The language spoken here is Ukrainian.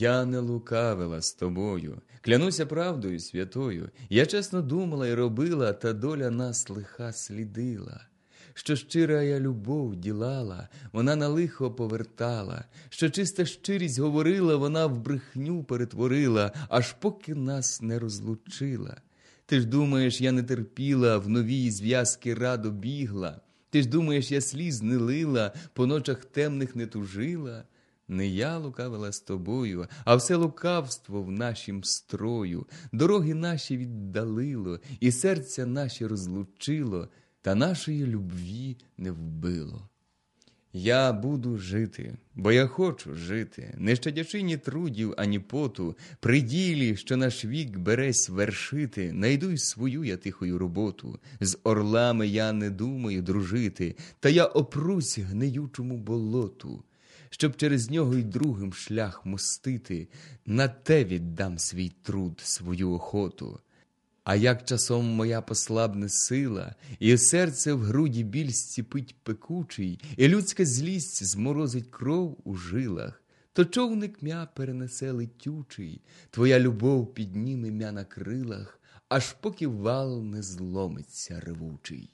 Я не лукавила з тобою, клянуся правдою святою. Я чесно думала і робила, та доля нас лиха слідила. Що щира я любов ділала, вона на лихо повертала, що чиста щирість говорила, вона в брехню перетворила, аж поки нас не розлучила. Ти ж думаєш, я не терпіла, в новій зв'язки радо бігла. Ти ж думаєш, я сліз не лила, по ночах темних не тужила. Не я лукавила з тобою, а все лукавство в нашім строю, дороги наші віддалило, і серця наші розлучило, та нашої любві не вбило. Я буду жити, бо я хочу жити, не щадячи ні трудів, ані поту, при ділі, що наш вік бересь вершити, найду й свою я тихою роботу. З орлами я не думаю дружити, та я опрусь гниючому болоту, щоб через нього й другим шлях мостити, на те віддам свій труд, свою охоту. А як часом моя послабне сила, і серце в груді біль зціпить пекучий, і людська злість зморозить кров у жилах, то човник м'я перенесе летючий, твоя любов підніме м'я на крилах, аж поки вал не зломиться ревучий.